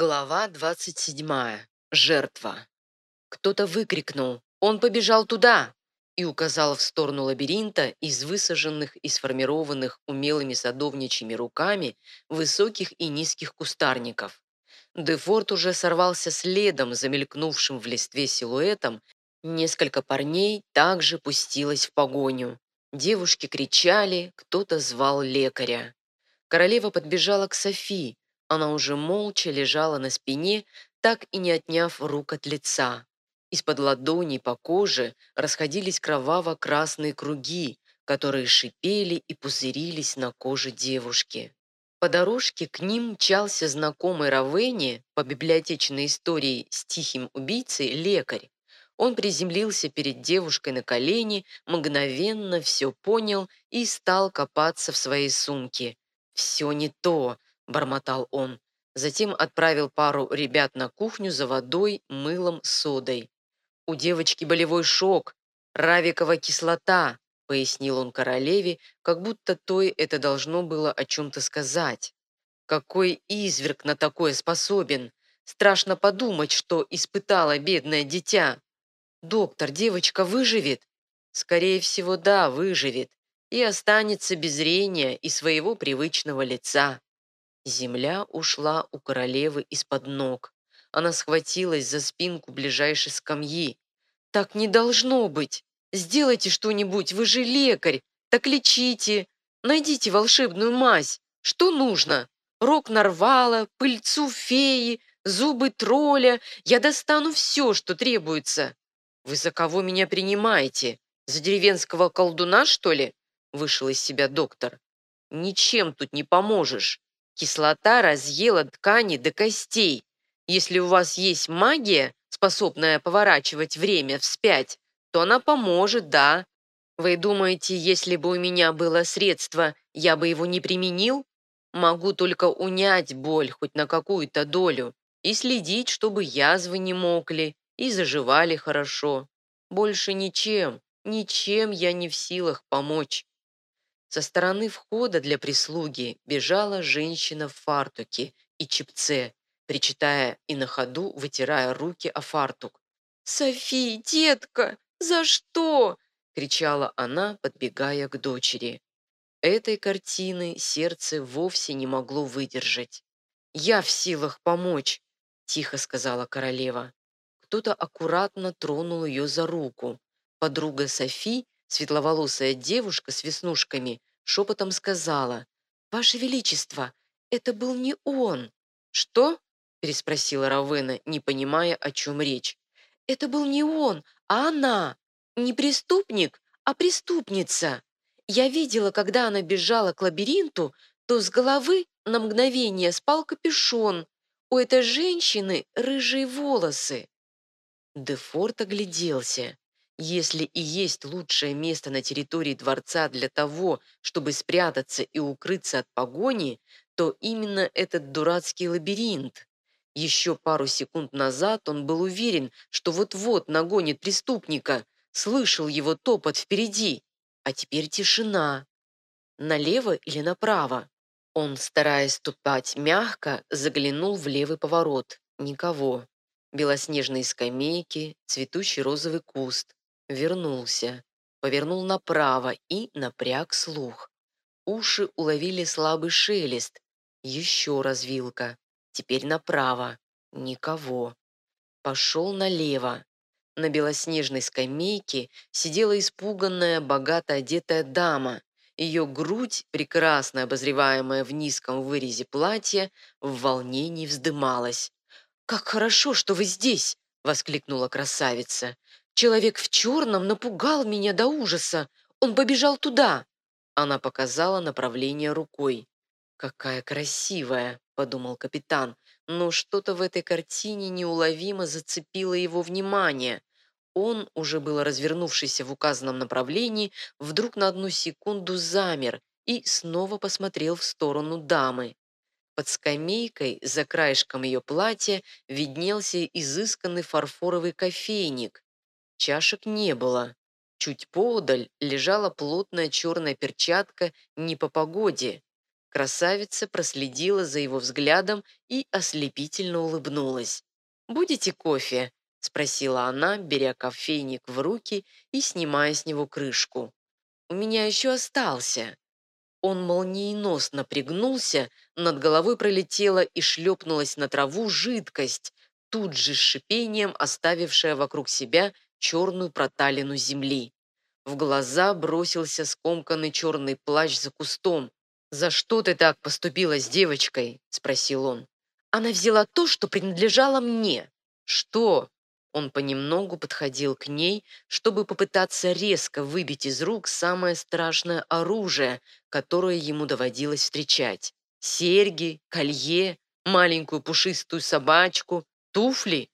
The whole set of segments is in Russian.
Глава 27. Жертва. Кто-то выкрикнул «Он побежал туда!» и указал в сторону лабиринта из высаженных и сформированных умелыми садовничьими руками высоких и низких кустарников. Дефорт уже сорвался следом, замелькнувшим в листве силуэтом, несколько парней также пустилось в погоню. Девушки кричали, кто-то звал лекаря. Королева подбежала к Софии, она уже молча лежала на спине, так и не отняв рук от лица. Из-под ладоней по коже расходились кроваво-красные круги, которые шипели и пузырились на коже девушки. По дорожке к ним мчался знакомый Равене по библиотечной истории с тихим убийцей лекарь. Он приземлился перед девушкой на колени, мгновенно все понял и стал копаться в своей сумке. «Все не то», бормотал он. Затем отправил пару ребят на кухню за водой, мылом, содой. «У девочки болевой шок, равикова кислота», пояснил он королеве, как будто той это должно было о чем-то сказать. «Какой изверг на такое способен! Страшно подумать, что испытала бедное дитя!» «Доктор, девочка выживет?» «Скорее всего, да, выживет и останется без зрения и своего привычного лица. Земля ушла у королевы из-под ног. Она схватилась за спинку ближайшей скамьи. «Так не должно быть! Сделайте что-нибудь, вы же лекарь! Так лечите! Найдите волшебную мазь! Что нужно? Рог нарвала, пыльцу феи, зубы тролля. Я достану все, что требуется. Вы за кого меня принимаете? За деревенского колдуна, что ли?» Вышел из себя доктор. «Ничем тут не поможешь. Кислота разъела ткани до костей. Если у вас есть магия, способная поворачивать время вспять, то она поможет, да. Вы думаете, если бы у меня было средство, я бы его не применил? Могу только унять боль хоть на какую-то долю и следить, чтобы язвы не мокли и заживали хорошо. Больше ничем, ничем я не в силах помочь. Со стороны входа для прислуги бежала женщина в фартуке и чепце, причитая и на ходу вытирая руки о фартук. «Софи, детка, за что?» — кричала она, подбегая к дочери. Этой картины сердце вовсе не могло выдержать. «Я в силах помочь», — тихо сказала королева. Кто-то аккуратно тронул ее за руку. Подруга Софи Светловолосая девушка с веснушками шепотом сказала, «Ваше Величество, это был не он». «Что?» – переспросила Равена, не понимая, о чем речь. «Это был не он, а она. Не преступник, а преступница. Я видела, когда она бежала к лабиринту, то с головы на мгновение спал капюшон. У этой женщины рыжие волосы». Дефорт огляделся. Если и есть лучшее место на территории дворца для того, чтобы спрятаться и укрыться от погони, то именно этот дурацкий лабиринт. Еще пару секунд назад он был уверен, что вот-вот нагонит преступника, слышал его топот впереди, а теперь тишина. Налево или направо? Он, стараясь ступать мягко, заглянул в левый поворот. Никого. Белоснежные скамейки, цветущий розовый куст, Вернулся, повернул направо и напряг слух. Уши уловили слабый шелест. Еще развилка. Теперь направо. Никого. Пошел налево. На белоснежной скамейке сидела испуганная, богато одетая дама. Ее грудь, прекрасно обозреваемая в низком вырезе платья, в волнении вздымалась. «Как хорошо, что вы здесь!» — воскликнула красавица. Человек в черном напугал меня до ужаса. Он побежал туда. Она показала направление рукой. «Какая красивая!» – подумал капитан. Но что-то в этой картине неуловимо зацепило его внимание. Он, уже было развернувшийся в указанном направлении, вдруг на одну секунду замер и снова посмотрел в сторону дамы. Под скамейкой, за краешком ее платья, виднелся изысканный фарфоровый кофейник. Чашек не было. Чуть поодаль лежала плотная черная перчатка не по погоде. Красавица проследила за его взглядом и ослепительно улыбнулась. «Будете кофе?» – спросила она, беря кофейник в руки и снимая с него крышку. «У меня еще остался». Он молниеносно пригнулся, над головой пролетела и шлепнулась на траву жидкость, тут же с шипением оставившая вокруг себя черную проталину земли. В глаза бросился скомканный черный плащ за кустом. «За что ты так поступила с девочкой?» – спросил он. «Она взяла то, что принадлежало мне». «Что?» Он понемногу подходил к ней, чтобы попытаться резко выбить из рук самое страшное оружие, которое ему доводилось встречать. Серьги, колье, маленькую пушистую собачку, туфли.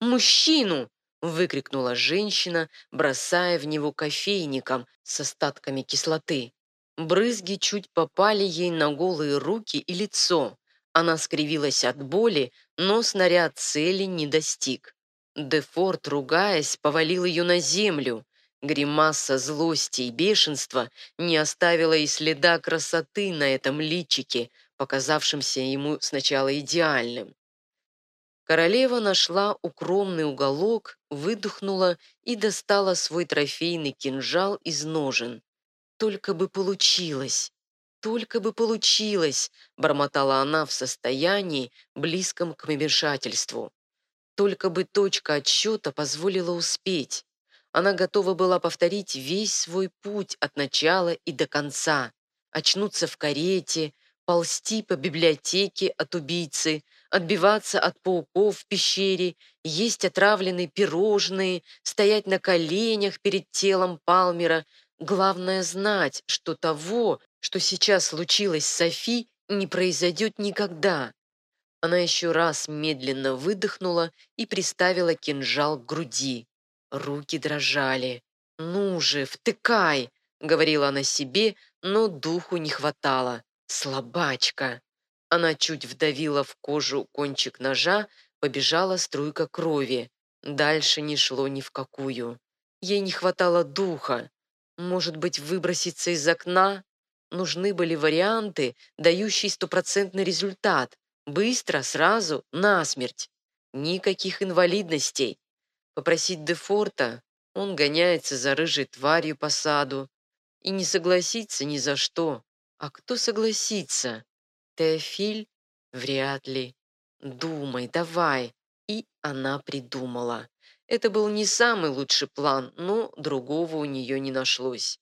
«Мужчину!» – выкрикнула женщина, бросая в него кофейником с остатками кислоты. Брызги чуть попали ей на голые руки и лицо. Она скривилась от боли, но снаряд цели не достиг. Дефорт, ругаясь, повалил ее на землю. Гримаса злости и бешенства не оставила и следа красоты на этом личике, показавшемся ему сначала идеальным. Королева нашла укромный уголок, выдохнула и достала свой трофейный кинжал из ножен. «Только бы получилось! Только бы получилось!» бормотала она в состоянии, близком к помешательству. Только бы точка отсчета позволила успеть. Она готова была повторить весь свой путь от начала и до конца. Очнуться в карете, ползти по библиотеке от убийцы, отбиваться от пауков в пещере, есть отравленные пирожные, стоять на коленях перед телом Палмера. Главное знать, что того, что сейчас случилось с Софи, не произойдет никогда. Она еще раз медленно выдохнула и приставила кинжал к груди. Руки дрожали. «Ну же, втыкай!» — говорила она себе, но духу не хватало. Слабачка. Она чуть вдавила в кожу кончик ножа, побежала струйка крови. Дальше не шло ни в какую. Ей не хватало духа. Может быть, выброситься из окна? Нужны были варианты, дающие стопроцентный результат. Быстро, сразу, насмерть. Никаких инвалидностей. Попросить Дефорта, он гоняется за рыжей тварью по саду. И не согласится ни за что. А кто согласится? Теофиль? Вряд ли. Думай, давай. И она придумала. Это был не самый лучший план, но другого у нее не нашлось.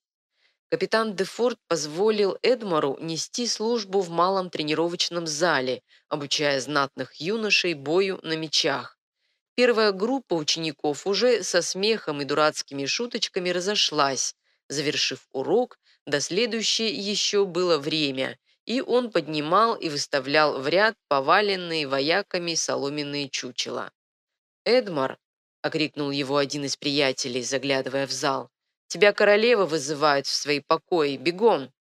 Капитан Дефорт позволил Эдмару нести службу в малом тренировочном зале, обучая знатных юношей бою на мечах. Первая группа учеников уже со смехом и дурацкими шуточками разошлась, завершив урок до следующей еще было время, и он поднимал и выставлял в ряд поваленные вояками соломенные чучела. «Эдмар!» — окрикнул его один из приятелей, заглядывая в зал. «Тебя королева вызывает в свои покои. Бегом!»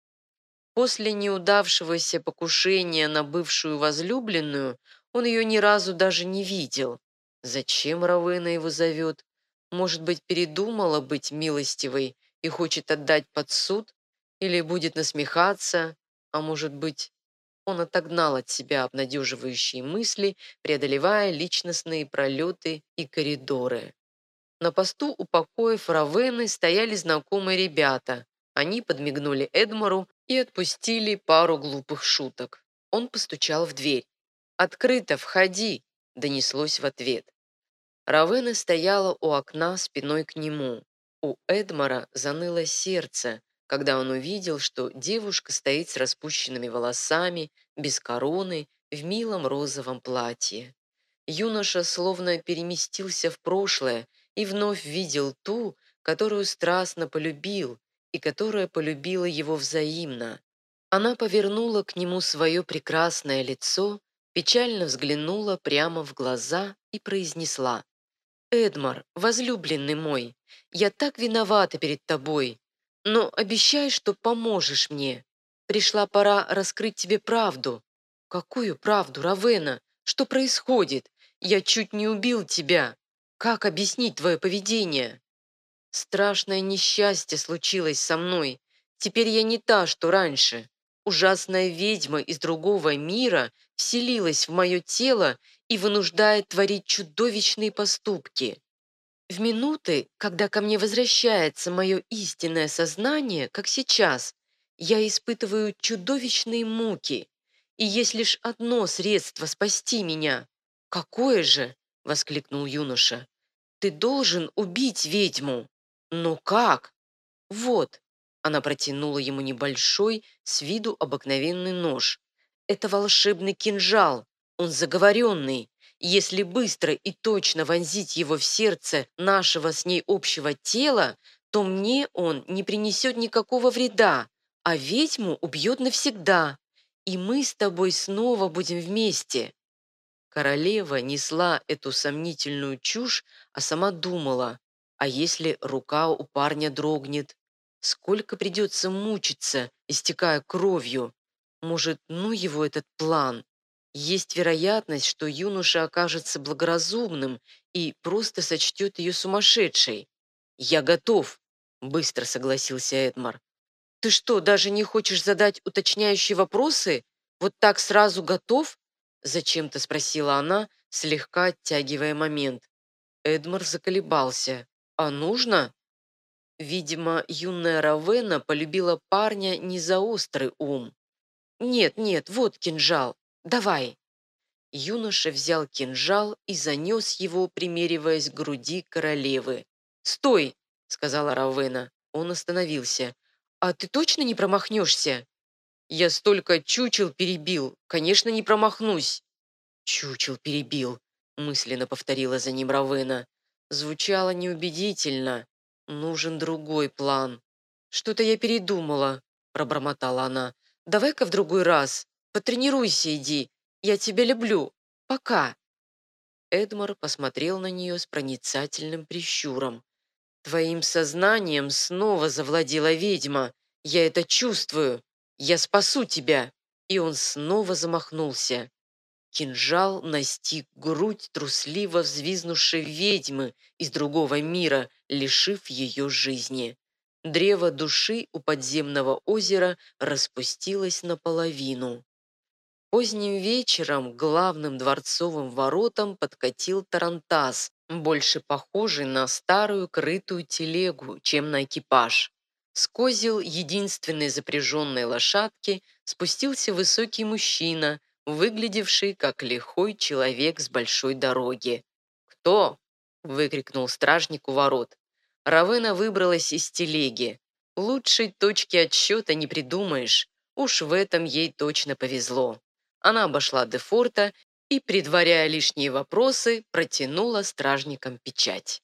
После неудавшегося покушения на бывшую возлюбленную он ее ни разу даже не видел. Зачем Равена его зовет? Может быть, передумала быть милостивой и хочет отдать под суд? Или будет насмехаться, а может быть, он отогнал от себя обнадеживающие мысли, преодолевая личностные пролеты и коридоры. На посту у покоев Равены стояли знакомые ребята. Они подмигнули Эдмару и отпустили пару глупых шуток. Он постучал в дверь. «Открыто, входи!» – донеслось в ответ. Равена стояла у окна спиной к нему. У Эдмара заныло сердце, когда он увидел, что девушка стоит с распущенными волосами, без короны, в милом розовом платье. Юноша словно переместился в прошлое и вновь видел ту, которую страстно полюбил и которая полюбила его взаимно. Она повернула к нему свое прекрасное лицо, печально взглянула прямо в глаза и произнесла «Эдмар, возлюбленный мой, я так виновата перед тобой. Но обещай, что поможешь мне. Пришла пора раскрыть тебе правду. Какую правду, Равена? Что происходит? Я чуть не убил тебя. Как объяснить твое поведение? Страшное несчастье случилось со мной. Теперь я не та, что раньше. ужасная ведьма из другого мира вселилась в мое тело и вынуждает творить чудовищные поступки. В минуты, когда ко мне возвращается мое истинное сознание, как сейчас, я испытываю чудовищные муки, и есть лишь одно средство спасти меня. Какое же? — воскликнул юноша. «Ты должен убить ведьму!» «Но как?» «Вот!» Она протянула ему небольшой, с виду обыкновенный нож. «Это волшебный кинжал. Он заговоренный. Если быстро и точно вонзить его в сердце нашего с ней общего тела, то мне он не принесет никакого вреда, а ведьму убьет навсегда. И мы с тобой снова будем вместе. Королева несла эту сомнительную чушь, а сама думала, а если рука у парня дрогнет? Сколько придется мучиться, истекая кровью? Может, ну его этот план? Есть вероятность, что юноша окажется благоразумным и просто сочтет ее сумасшедшей. «Я готов», — быстро согласился Эдмар. «Ты что, даже не хочешь задать уточняющие вопросы? Вот так сразу готов?» Зачем-то спросила она, слегка оттягивая момент. Эдмар заколебался. «А нужно?» Видимо, юная Равена полюбила парня не за острый ум. «Нет, нет, вот кинжал. Давай!» Юноша взял кинжал и занес его, примериваясь к груди королевы. «Стой!» — сказала Равена. Он остановился. «А ты точно не промахнешься?» Я столько чучел перебил, конечно, не промахнусь. Чучел перебил, мысленно повторила за ним Равена. Звучало неубедительно. Нужен другой план. Что-то я передумала, пробормотала она. Давай-ка в другой раз. Потренируйся, иди. Я тебя люблю. Пока. Эдмар посмотрел на нее с проницательным прищуром. «Твоим сознанием снова завладела ведьма. Я это чувствую. «Я спасу тебя!» И он снова замахнулся. Кинжал настиг грудь трусливо взвизнувшей ведьмы из другого мира, лишив ее жизни. Древо души у подземного озера распустилось наполовину. Поздним вечером к главным дворцовым воротам подкатил тарантас, больше похожий на старую крытую телегу, чем на экипаж. С козел единственной запряженной лошадки спустился высокий мужчина, выглядевший как лихой человек с большой дороги. «Кто?» – выкрикнул стражник у ворот. Равена выбралась из телеги. Лучшей точки отсчета не придумаешь. Уж в этом ей точно повезло. Она обошла Дефорта и, предваряя лишние вопросы, протянула стражникам печать.